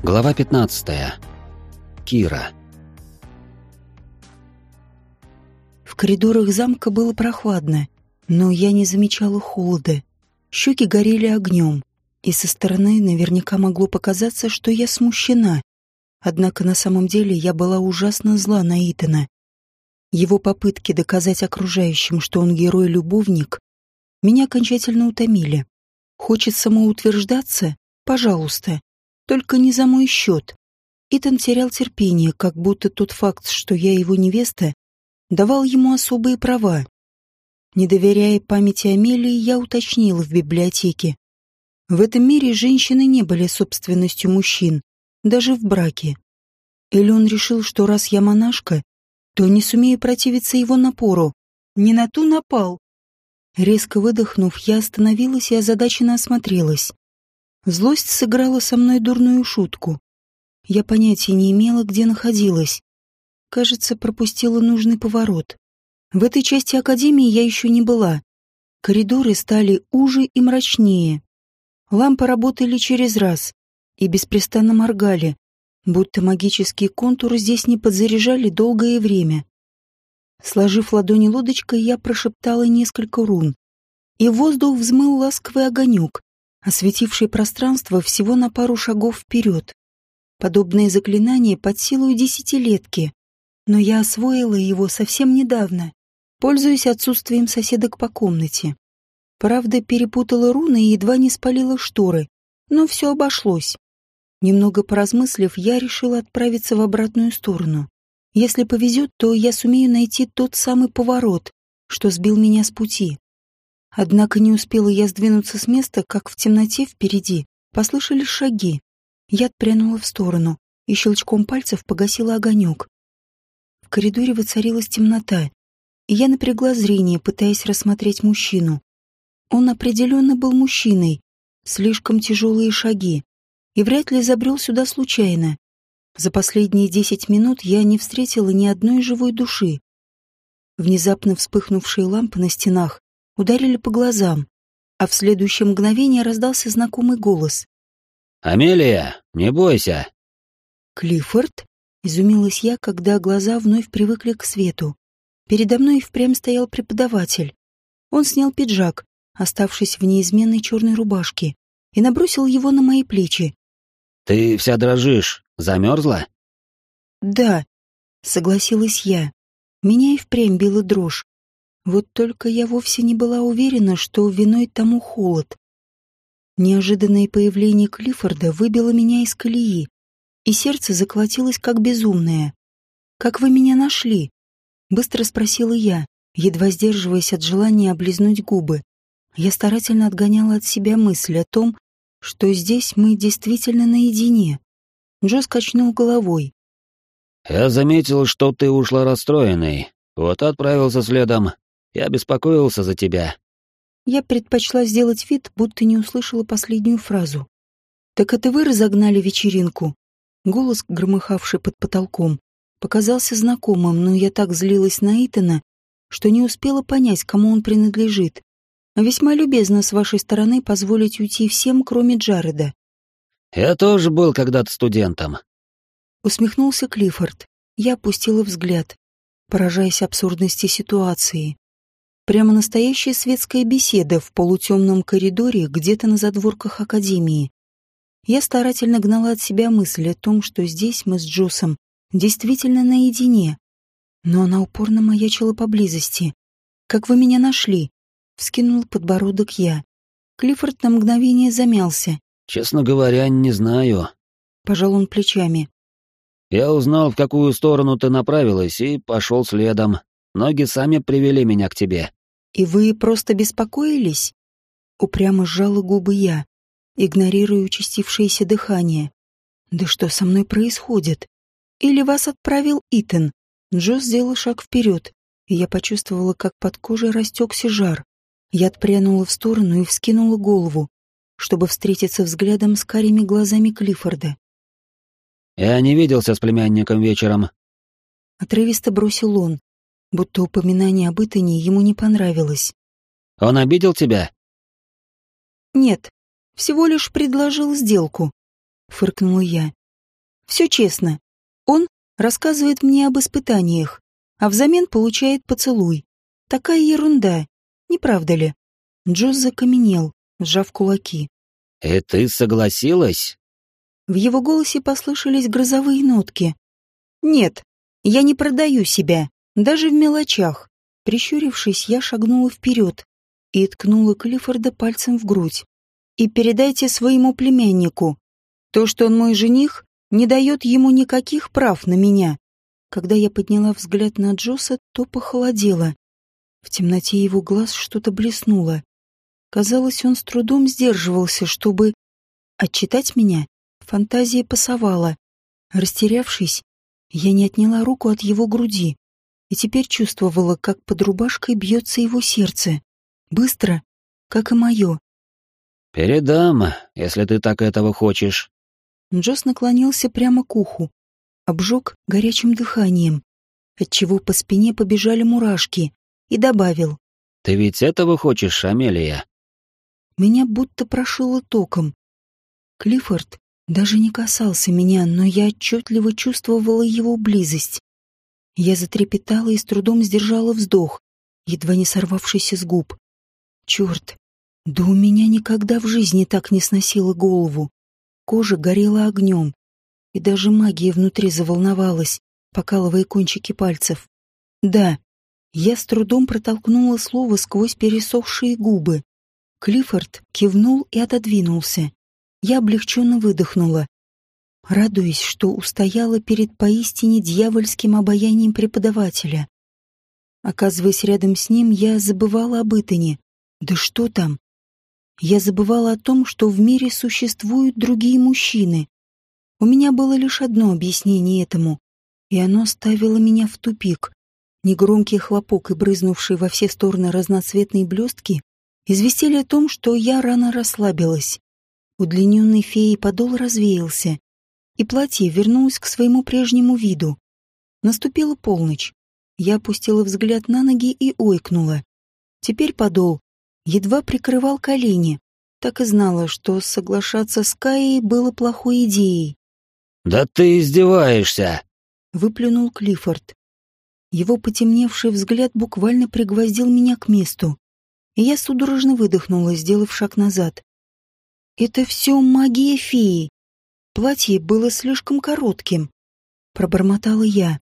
Глава 15. Кира. В коридорах замка было прохладно, но я не замечала холода. Щеки горели огнем, и со стороны наверняка могло показаться, что я смущена. Однако на самом деле я была ужасно зла на Итана. Его попытки доказать окружающим, что он герой-любовник, меня окончательно утомили. Хочет самоутверждаться? Пожалуйста. Только не за мой счет. Итан терял терпение, как будто тот факт, что я его невеста, давал ему особые права. Не доверяя памяти Амелии, я уточнила в библиотеке. В этом мире женщины не были собственностью мужчин, даже в браке. Или он решил, что раз я монашка, то не сумею противиться его напору. Не на ту напал. Резко выдохнув, я остановилась и озадаченно осмотрелась. Злость сыграла со мной дурную шутку. Я понятия не имела, где находилась. Кажется, пропустила нужный поворот. В этой части академии я еще не была. Коридоры стали уже и мрачнее. Лампы работали через раз и беспрестанно моргали, будто магические контуры здесь не подзаряжали долгое время. Сложив ладони лодочкой, я прошептала несколько рун, и воздух взмыл ласковый огонек, осветивший пространство всего на пару шагов вперед. Подобное заклинание под силу десятилетки, но я освоила его совсем недавно, пользуясь отсутствием соседок по комнате. Правда, перепутала руны и едва не спалила шторы, но все обошлось. Немного поразмыслив, я решила отправиться в обратную сторону. Если повезет, то я сумею найти тот самый поворот, что сбил меня с пути. Однако не успела я сдвинуться с места, как в темноте впереди послышались шаги. Я отпрянула в сторону и щелчком пальцев погасила огонек. В коридоре воцарилась темнота, и я напрягла зрение, пытаясь рассмотреть мужчину. Он определенно был мужчиной, слишком тяжелые шаги, и вряд ли забрел сюда случайно. За последние десять минут я не встретила ни одной живой души. Внезапно вспыхнувшие лампы на стенах ударили по глазам, а в следующее мгновение раздался знакомый голос. «Амелия, не бойся!» «Клиффорд?» — изумилась я, когда глаза вновь привыкли к свету. Передо мной впрямь стоял преподаватель. Он снял пиджак, оставшись в неизменной черной рубашке, и набросил его на мои плечи. «Ты вся дрожишь. Замерзла?» «Да», — согласилась я. Меня и впрямь била дрожь. Вот только я вовсе не была уверена, что виной тому холод. Неожиданное появление Клиффорда выбило меня из колеи, и сердце заколотилось как безумное. «Как вы меня нашли?» — быстро спросила я, едва сдерживаясь от желания облизнуть губы. Я старательно отгоняла от себя мысль о том, что здесь мы действительно наедине. Джо скачнул головой. «Я заметил, что ты ушла расстроенной. Вот отправился следом. Я беспокоился за тебя». Я предпочла сделать вид, будто не услышала последнюю фразу. «Так это вы разогнали вечеринку?» Голос, громыхавший под потолком, показался знакомым, но я так злилась на Итана, что не успела понять, кому он принадлежит. Весьма любезно с вашей стороны позволить уйти всем, кроме Джареда. «Я тоже был когда-то студентом», — усмехнулся Клиффорд. Я опустила взгляд, поражаясь абсурдности ситуации. Прямо настоящая светская беседа в полутемном коридоре где-то на задворках Академии. Я старательно гнала от себя мысль о том, что здесь мы с Джосом действительно наедине. Но она упорно маячила поблизости. «Как вы меня нашли?» — вскинул подбородок я. Клиффорд на мгновение замялся. «Честно говоря, не знаю». Пожал он плечами. «Я узнал, в какую сторону ты направилась, и пошел следом. Ноги сами привели меня к тебе. «И вы просто беспокоились?» Упрямо сжала губы я, игнорируя участившееся дыхание. «Да что со мной происходит? Или вас отправил Итан?» Джо сделал шаг вперед, и я почувствовала, как под кожей растекся жар. Я отпрянула в сторону и вскинула голову, чтобы встретиться взглядом с карими глазами Клиффорда. «Я не виделся с племянником вечером», — отрывисто бросил он, будто упоминание об Итане ему не понравилось. «Он обидел тебя?» «Нет, всего лишь предложил сделку», — фыркнула я. Все честно. Он рассказывает мне об испытаниях, а взамен получает поцелуй. Такая ерунда, не правда ли? Джоз закаменел, сжав кулаки. «И ты согласилась?» В его голосе послышались грозовые нотки. «Нет, я не продаю себя, даже в мелочах». Прищурившись, я шагнула вперед и ткнула Клиффорда пальцем в грудь. «И передайте своему племяннику. То, что он мой жених, не дает ему никаких прав на меня». Когда я подняла взгляд на Джоса, то похолодела. В темноте его глаз что-то блеснуло. Казалось, он с трудом сдерживался, чтобы отчитать меня. Фантазия пасовала. Растерявшись, я не отняла руку от его груди и теперь чувствовала, как под рубашкой бьется его сердце. Быстро, как и мое. «Передам, если ты так этого хочешь». Джос наклонился прямо к уху, обжег горячим дыханием, отчего по спине побежали мурашки, и добавил. «Ты ведь этого хочешь, Амелия?» Меня будто прошило током. Клиффорд даже не касался меня, но я отчетливо чувствовала его близость. Я затрепетала и с трудом сдержала вздох, едва не сорвавшийся с губ. Черт, да у меня никогда в жизни так не сносило голову. Кожа горела огнем, и даже магия внутри заволновалась, покалывая кончики пальцев. Да, я с трудом протолкнула слово сквозь пересохшие губы. Клиффорд кивнул и отодвинулся. Я облегченно выдохнула, радуясь, что устояла перед поистине дьявольским обаянием преподавателя. Оказываясь рядом с ним, я забывала об Итане. Да что там? Я забывала о том, что в мире существуют другие мужчины. У меня было лишь одно объяснение этому, и оно ставило меня в тупик. Негромкий хлопок и брызнувшие во все стороны разноцветные блестки известили о том, что я рано расслабилась. Удлиненный феей подол развеялся, и платье вернулось к своему прежнему виду. Наступила полночь. Я опустила взгляд на ноги и ойкнула. Теперь подол едва прикрывал колени. Так и знала, что соглашаться с Каей было плохой идеей. «Да ты издеваешься!» — выплюнул Клиффорд. Его потемневший взгляд буквально пригвоздил меня к месту и я судорожно выдохнула, сделав шаг назад. «Это все магия феи. Платье было слишком коротким», — пробормотала я.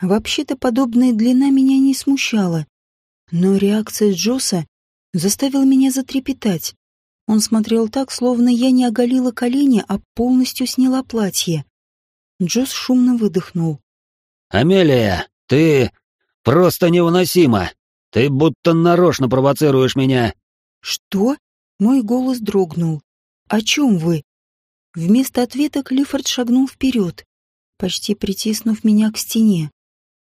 Вообще-то подобная длина меня не смущала, но реакция Джоса заставила меня затрепетать. Он смотрел так, словно я не оголила колени, а полностью сняла платье. Джос шумно выдохнул. «Амелия, ты просто невыносима!» Ты будто нарочно провоцируешь меня. Что? Мой голос дрогнул. О чем вы? Вместо ответа Клиффорд шагнул вперед, почти притиснув меня к стене.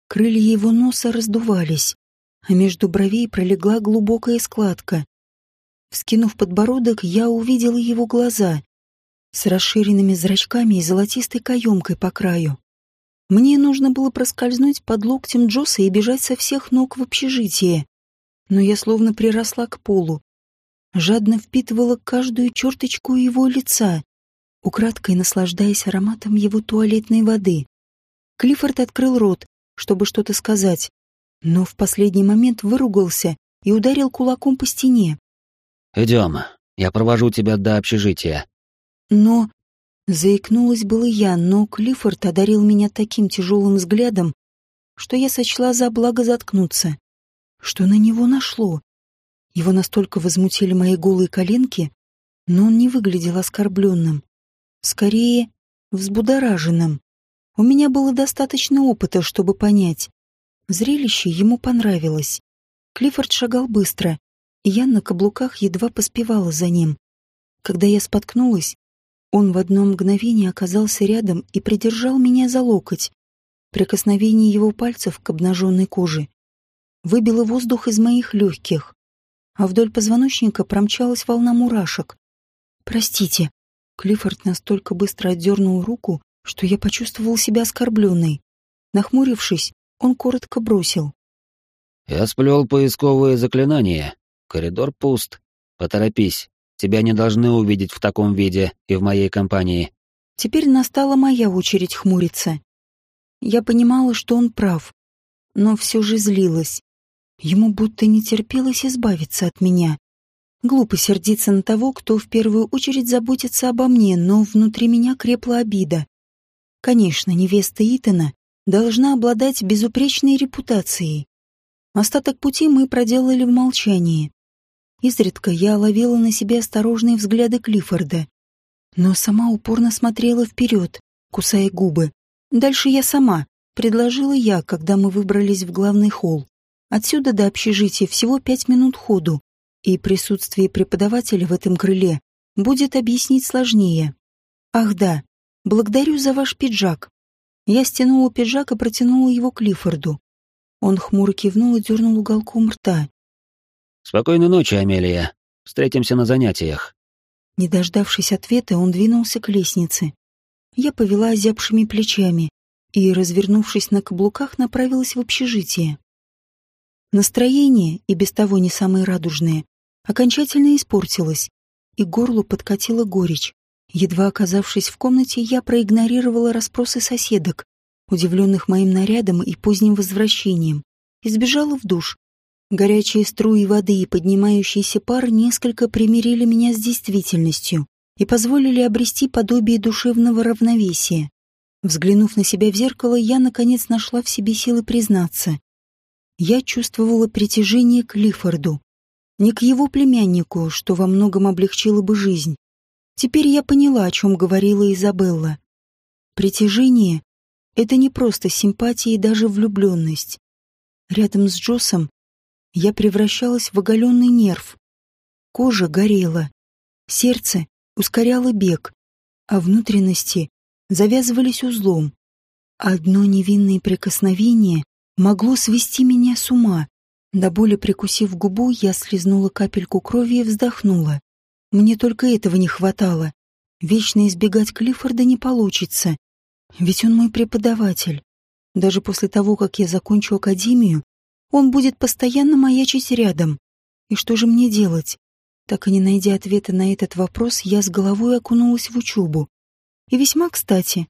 Крылья его носа раздувались, а между бровей пролегла глубокая складка. Вскинув подбородок, я увидела его глаза с расширенными зрачками и золотистой каемкой по краю. Мне нужно было проскользнуть под локтем Джоса и бежать со всех ног в общежитие. Но я словно приросла к полу. Жадно впитывала каждую черточку его лица, украдкой наслаждаясь ароматом его туалетной воды. Клиффорд открыл рот, чтобы что-то сказать, но в последний момент выругался и ударил кулаком по стене. «Идем, я провожу тебя до общежития». Но Заикнулась было я, но Клиффорд одарил меня таким тяжелым взглядом, что я сочла за благо заткнуться. Что на него нашло? Его настолько возмутили мои голые коленки, но он не выглядел оскорбленным. Скорее, взбудораженным. У меня было достаточно опыта, чтобы понять. Зрелище ему понравилось. Клиффорд шагал быстро, и я на каблуках едва поспевала за ним. Когда я споткнулась, он в одно мгновение оказался рядом и придержал меня за локоть. Прикосновение его пальцев к обнаженной коже выбило воздух из моих легких, а вдоль позвоночника промчалась волна мурашек. «Простите». Клиффорд настолько быстро отдернул руку, что я почувствовал себя оскорбленной. Нахмурившись, он коротко бросил. «Я сплел поисковые заклинания. Коридор пуст. Поторопись. Тебя не должны увидеть в таком виде и в моей компании. Теперь настала моя очередь хмуриться. Я понимала, что он прав, но все же злилась. Ему будто не терпелось избавиться от меня. Глупо сердиться на того, кто в первую очередь заботится обо мне, но внутри меня крепла обида. Конечно, невеста Итана должна обладать безупречной репутацией. Остаток пути мы проделали в молчании. Изредка я ловила на себе осторожные взгляды Клиффорда, но сама упорно смотрела вперед, кусая губы. Дальше я сама, предложила я, когда мы выбрались в главный холл. Отсюда до общежития всего пять минут ходу, и присутствие преподавателя в этом крыле будет объяснить сложнее. Ах да, благодарю за ваш пиджак. Я стянула пиджак и протянула его Клиффорду. Он хмуро кивнул и дернул уголком рта. «Спокойной ночи, Амелия. Встретимся на занятиях». Не дождавшись ответа, он двинулся к лестнице. Я повела озябшими плечами и, развернувшись на каблуках, направилась в общежитие. Настроение, и без того не самое радужное, окончательно испортилось, и горлу подкатила горечь. Едва оказавшись в комнате, я проигнорировала расспросы соседок, удивленных моим нарядом и поздним возвращением, и сбежала в душ. Горячие струи воды и поднимающийся пар несколько примирили меня с действительностью и позволили обрести подобие душевного равновесия. Взглянув на себя в зеркало, я, наконец, нашла в себе силы признаться. Я чувствовала притяжение к Лифорду, не к его племяннику, что во многом облегчило бы жизнь. Теперь я поняла, о чем говорила Изабелла. Притяжение — это не просто симпатия и даже влюбленность. Рядом с Джосом я превращалась в оголенный нерв. Кожа горела, сердце ускоряло бег, а внутренности завязывались узлом. Одно невинное прикосновение могло свести меня с ума. До боли прикусив губу, я слезнула капельку крови и вздохнула. Мне только этого не хватало. Вечно избегать Клиффорда не получится. Ведь он мой преподаватель. Даже после того, как я закончу академию, он будет постоянно маячить рядом. И что же мне делать? Так и не найдя ответа на этот вопрос, я с головой окунулась в учебу. И весьма кстати.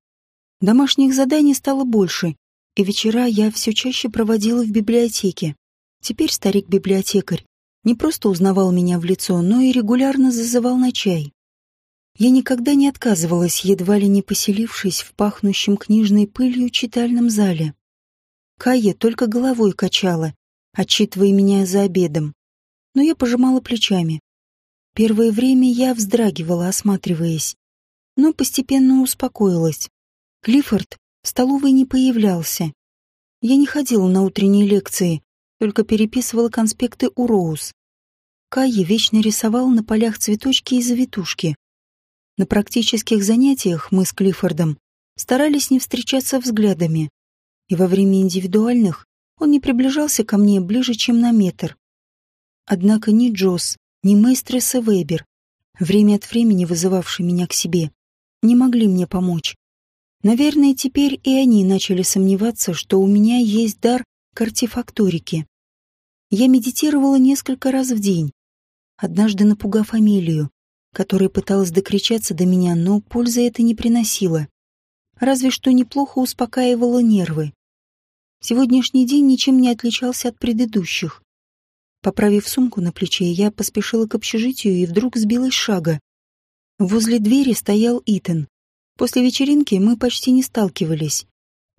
Домашних заданий стало больше, и вечера я все чаще проводила в библиотеке. Теперь старик-библиотекарь не просто узнавал меня в лицо, но и регулярно зазывал на чай. Я никогда не отказывалась, едва ли не поселившись в пахнущем книжной пылью читальном зале. Кая только головой качала, отчитывая меня за обедом. Но я пожимала плечами. Первое время я вздрагивала, осматриваясь но постепенно успокоилась. Клиффорд в столовой не появлялся. Я не ходила на утренние лекции, только переписывала конспекты у Роуз. Кайя вечно рисовал на полях цветочки и завитушки. На практических занятиях мы с Клиффордом старались не встречаться взглядами, и во время индивидуальных он не приближался ко мне ближе, чем на метр. Однако ни Джосс, ни Мейстреса Вебер, время от времени вызывавший меня к себе, не могли мне помочь. Наверное, теперь и они начали сомневаться, что у меня есть дар к артефакторике. Я медитировала несколько раз в день, однажды напугав Амелию, которая пыталась докричаться до меня, но пользы это не приносило. Разве что неплохо успокаивало нервы. Сегодняшний день ничем не отличался от предыдущих. Поправив сумку на плече, я поспешила к общежитию и вдруг сбилась шага. Возле двери стоял Итан. После вечеринки мы почти не сталкивались,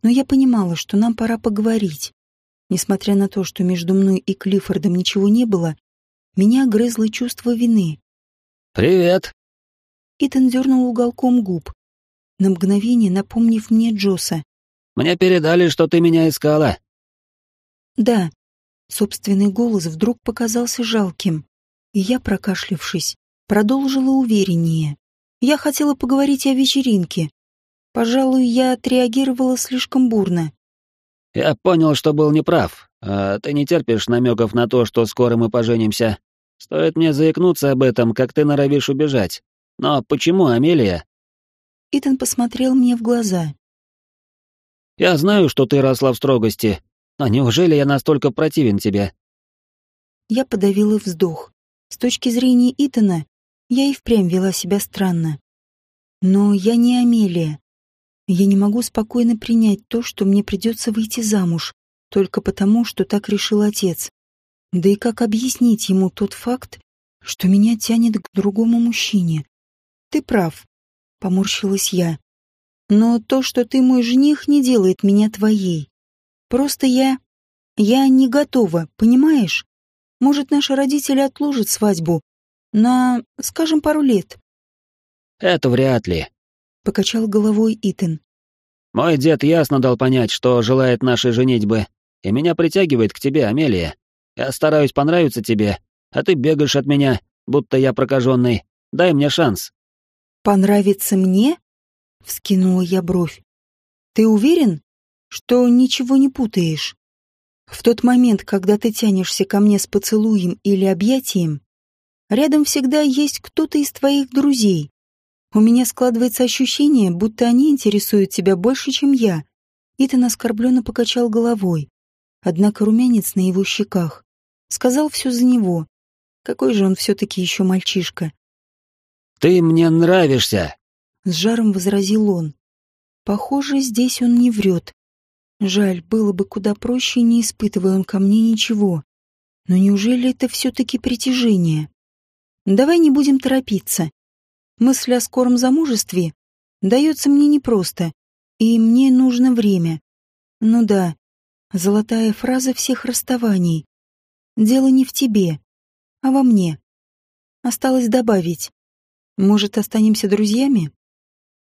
но я понимала, что нам пора поговорить. Несмотря на то, что между мной и Клиффордом ничего не было, меня грызло чувство вины. «Привет!» Итан дернул уголком губ, на мгновение напомнив мне Джоса. «Мне передали, что ты меня искала». «Да». Собственный голос вдруг показался жалким, и я, прокашлявшись, продолжила увереннее. Я хотела поговорить о вечеринке. Пожалуй, я отреагировала слишком бурно. Я понял, что был неправ. А ты не терпишь намеков на то, что скоро мы поженимся. Стоит мне заикнуться об этом, как ты норовишь убежать. Но почему, Амелия? Итан посмотрел мне в глаза. Я знаю, что ты росла в строгости, но неужели я настолько противен тебе? Я подавила вздох. С точки зрения Итана, я и впрямь вела себя странно. Но я не Амелия. Я не могу спокойно принять то, что мне придется выйти замуж, только потому, что так решил отец. Да и как объяснить ему тот факт, что меня тянет к другому мужчине? Ты прав, поморщилась я. Но то, что ты мой жених, не делает меня твоей. Просто я... Я не готова, понимаешь? Может, наши родители отложат свадьбу на, скажем, пару лет. Это вряд ли, покачал головой Итан. Мой дед ясно дал понять, что желает нашей женитьбы, и меня притягивает к тебе, Амелия. Я стараюсь понравиться тебе, а ты бегаешь от меня, будто я прокаженный. Дай мне шанс. Понравится мне? Вскинула я бровь. Ты уверен, что ничего не путаешь? В тот момент, когда ты тянешься ко мне с поцелуем или объятием, рядом всегда есть кто-то из твоих друзей. У меня складывается ощущение, будто они интересуют тебя больше, чем я. Итан оскорбленно покачал головой. Однако румянец на его щеках сказал все за него. Какой же он все-таки еще мальчишка. «Ты мне нравишься!» С жаром возразил он. Похоже, здесь он не врет. Жаль, было бы куда проще, не испытывая он ко мне ничего. Но неужели это все-таки притяжение? Давай не будем торопиться. Мысль о скором замужестве дается мне непросто, и мне нужно время. Ну да, золотая фраза всех расставаний. Дело не в тебе, а во мне. Осталось добавить. Может, останемся друзьями?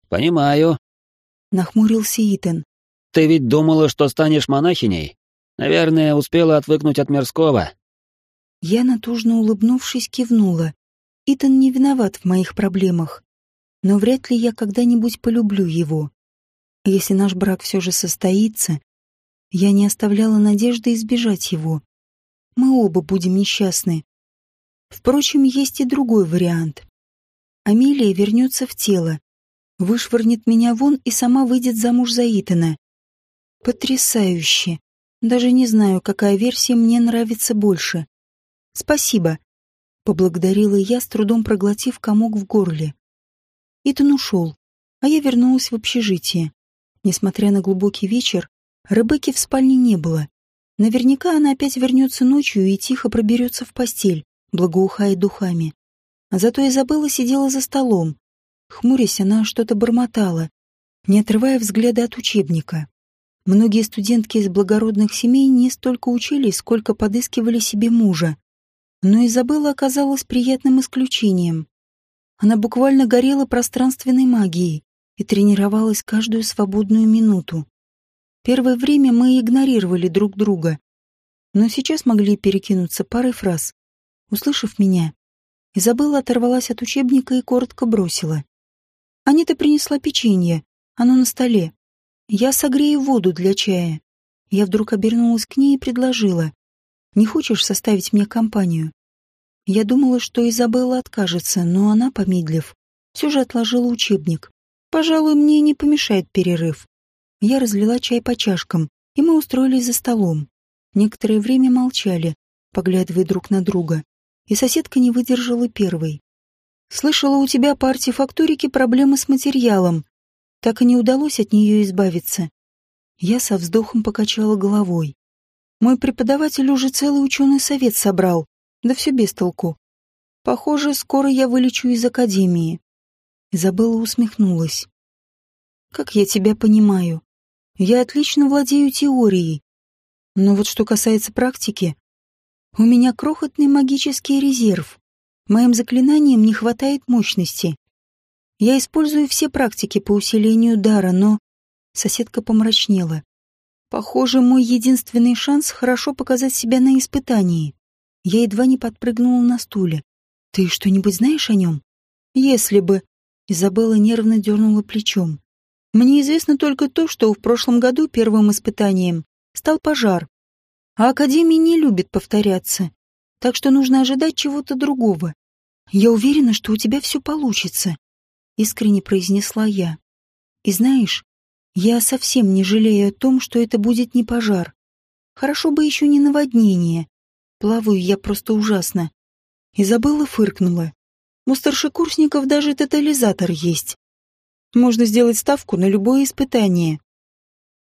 Понимаю. Нахмурился Итан. Ты ведь думала, что станешь монахиней? Наверное, успела отвыкнуть от мирского. Я, натужно улыбнувшись, кивнула. Итан не виноват в моих проблемах. Но вряд ли я когда-нибудь полюблю его. Если наш брак все же состоится, я не оставляла надежды избежать его. Мы оба будем несчастны. Впрочем, есть и другой вариант. Амелия вернется в тело, вышвырнет меня вон и сама выйдет замуж за Итана. Потрясающе. Даже не знаю, какая версия мне нравится больше. Спасибо. Поблагодарила я, с трудом проглотив комок в горле. Итан ушел, а я вернулась в общежитие. Несмотря на глубокий вечер, Ребекки в спальне не было. Наверняка она опять вернется ночью и тихо проберется в постель, благоухая духами. А зато Изабелла сидела за столом. Хмурясь, она что-то бормотала, не отрывая взгляда от учебника. Многие студентки из благородных семей не столько учились, сколько подыскивали себе мужа. Но Изабелла оказалась приятным исключением. Она буквально горела пространственной магией и тренировалась каждую свободную минуту. Первое время мы игнорировали друг друга, но сейчас могли перекинуться парой фраз. Услышав меня, Изабелла оторвалась от учебника и коротко бросила. «Анита принесла печенье, оно на столе. Я согрею воду для чая. Я вдруг обернулась к ней и предложила. Не хочешь составить мне компанию? Я думала, что Изабелла откажется, но она, помедлив, все же отложила учебник. Пожалуй, мне не помешает перерыв. Я разлила чай по чашкам, и мы устроились за столом. Некоторое время молчали, поглядывая друг на друга, и соседка не выдержала первой. «Слышала, у тебя по артефакторике проблемы с материалом так и не удалось от нее избавиться. Я со вздохом покачала головой. Мой преподаватель уже целый ученый совет собрал, да все без толку. Похоже, скоро я вылечу из академии. Изабелла усмехнулась. Как я тебя понимаю? Я отлично владею теорией. Но вот что касается практики, у меня крохотный магический резерв. Моим заклинаниям не хватает мощности. Я использую все практики по усилению дара, но... Соседка помрачнела. Похоже, мой единственный шанс хорошо показать себя на испытании. Я едва не подпрыгнула на стуле. Ты что-нибудь знаешь о нем? Если бы... Изабелла нервно дернула плечом. Мне известно только то, что в прошлом году первым испытанием стал пожар. А Академия не любит повторяться. Так что нужно ожидать чего-то другого. Я уверена, что у тебя все получится искренне произнесла я. И знаешь, я совсем не жалею о том, что это будет не пожар. Хорошо бы еще не наводнение. Плаваю я просто ужасно. Изабелла фыркнула. У старшекурсников даже тотализатор есть. Можно сделать ставку на любое испытание.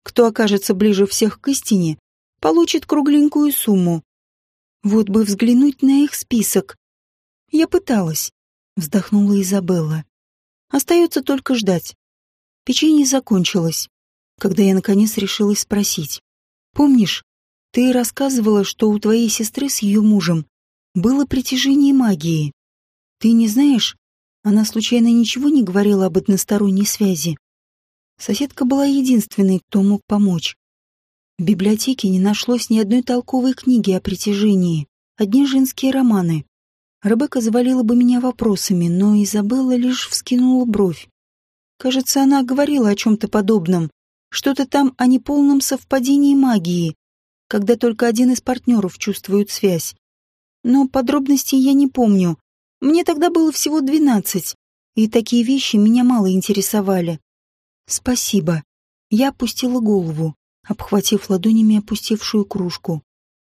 Кто окажется ближе всех к истине, получит кругленькую сумму. Вот бы взглянуть на их список. Я пыталась, вздохнула Изабелла. Остается только ждать. Печенье закончилось, когда я наконец решилась спросить. Помнишь, ты рассказывала, что у твоей сестры с ее мужем было притяжение магии. Ты не знаешь, она случайно ничего не говорила об односторонней связи? Соседка была единственной, кто мог помочь. В библиотеке не нашлось ни одной толковой книги о притяжении, одни женские романы. Ребекка завалила бы меня вопросами, но Изабелла лишь вскинула бровь. Кажется, она говорила о чем-то подобном, что-то там о неполном совпадении магии, когда только один из партнеров чувствует связь. Но подробностей я не помню. Мне тогда было всего двенадцать, и такие вещи меня мало интересовали. Спасибо. Я опустила голову, обхватив ладонями опустевшую кружку.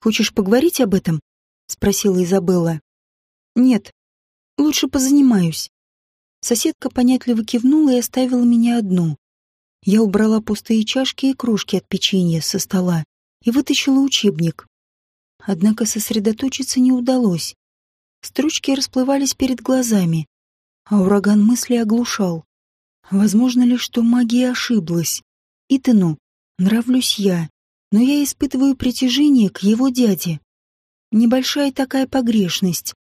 Хочешь поговорить об этом? спросила Изабелла. Нет. Лучше позанимаюсь. Соседка понятливо кивнула и оставила меня одну. Я убрала пустые чашки и кружки от печенья со стола и вытащила учебник. Однако сосредоточиться не удалось. Строчки расплывались перед глазами, а ураган мысли оглушал. Возможно ли, что магия ошиблась? Итану нравлюсь я, но я испытываю притяжение к его дяде. Небольшая такая погрешность.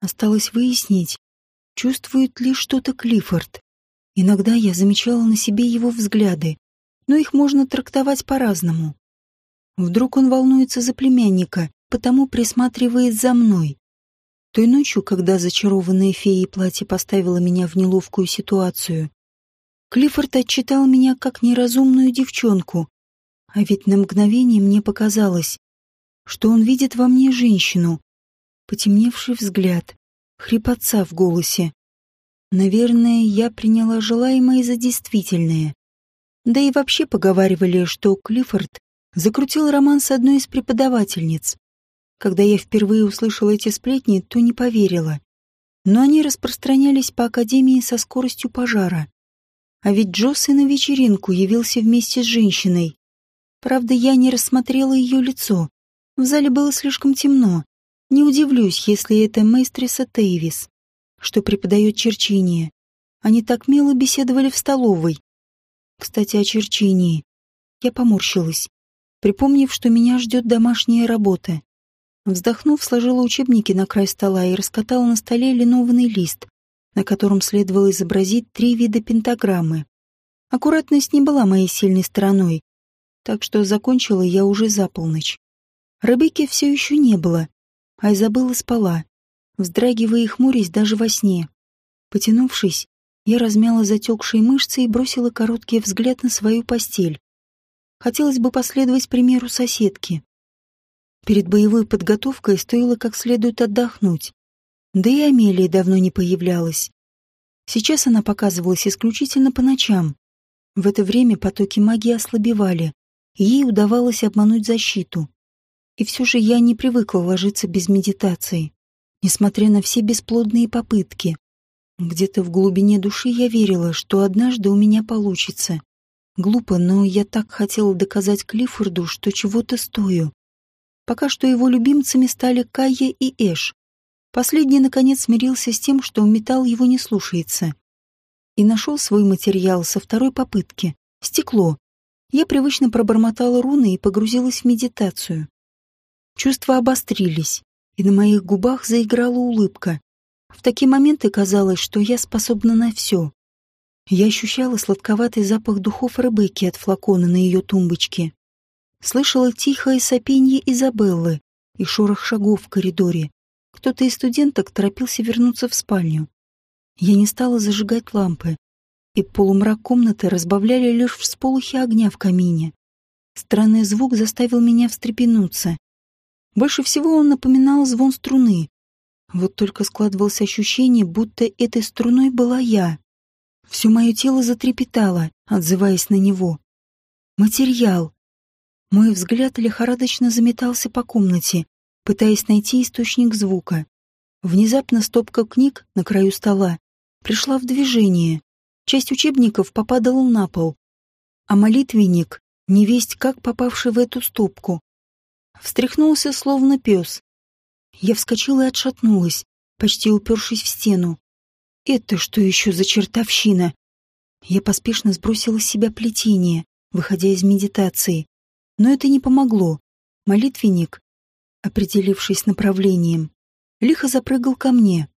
Осталось выяснить, чувствует ли что-то Клиффорд. Иногда я замечала на себе его взгляды, но их можно трактовать по-разному. Вдруг он волнуется за племянника, потому присматривает за мной. Той ночью, когда зачарованная фея платье поставила меня в неловкую ситуацию, Клиффорд отчитал меня как неразумную девчонку, а ведь на мгновение мне показалось, что он видит во мне женщину. Потемневший взгляд, хрипотца в голосе. Наверное, я приняла желаемое за действительное. Да и вообще поговаривали, что Клиффорд закрутил роман с одной из преподавательниц. Когда я впервые услышала эти сплетни, то не поверила. Но они распространялись по академии со скоростью пожара. А ведь Джосс и на вечеринку явился вместе с женщиной. Правда, я не рассмотрела ее лицо. В зале было слишком темно. Не удивлюсь, если это мейстриса Тейвис, что преподает черчение. Они так мило беседовали в столовой. Кстати, о черчении. Я поморщилась припомнив, что меня ждет домашняя работа. Вздохнув, сложила учебники на край стола и раскатала на столе линованный лист, на котором следовало изобразить три вида пентаграммы. Аккуратность не была моей сильной стороной, так что закончила я уже за полночь. Ребекки все еще не было, а Изабелла спала, вздрагивая и хмурясь даже во сне. Потянувшись, я размяла затекшие мышцы и бросила короткий взгляд на свою постель. Хотелось бы последовать примеру соседки. Перед боевой подготовкой стоило как следует отдохнуть. Да и Амелия давно не появлялась. Сейчас она показывалась исключительно по ночам. В это время потоки магии ослабевали, и ей удавалось обмануть защиту. И все же я не привыкла ложиться без медитации, несмотря на все бесплодные попытки. Где-то в глубине души я верила, что однажды у меня получится. Глупо, но я так хотела доказать Клиффорду, что чего-то стою. Пока что его любимцами стали Кайя и Эш. Последний, наконец, смирился с тем, что металл его не слушается. И нашел свой материал со второй попытки. Стекло. Я привычно пробормотала руны и погрузилась в медитацию. Чувства обострились, и на моих губах заиграла улыбка. В такие моменты казалось, что я способна на все. Я ощущала сладковатый запах духов Ребекки от флакона на ее тумбочке. Слышала тихое сопенье Изабеллы и шорох шагов в коридоре. Кто-то из студенток торопился вернуться в спальню. Я не стала зажигать лампы, и полумрак комнаты разбавляли лишь всполохи огня в камине. Странный звук заставил меня встрепенуться. Больше всего он напоминал звон струны. Вот только складывалось ощущение, будто этой струной была я. Все мое тело затрепетало, отзываясь на него. Материал. Мой взгляд лихорадочно заметался по комнате, пытаясь найти источник звука. Внезапно стопка книг на краю стола пришла в движение. Часть учебников попадала на пол, а молитвенник, невесть как попавший в эту стопку, встряхнулся словно пес. Я вскочила и отшатнулась, почти упершись в стену. Это что еще за чертовщина? Я поспешно сбросила с себя плетение, выходя из медитации. Но это не помогло. Молитвенник, определившись направлением, лихо запрыгал ко мне.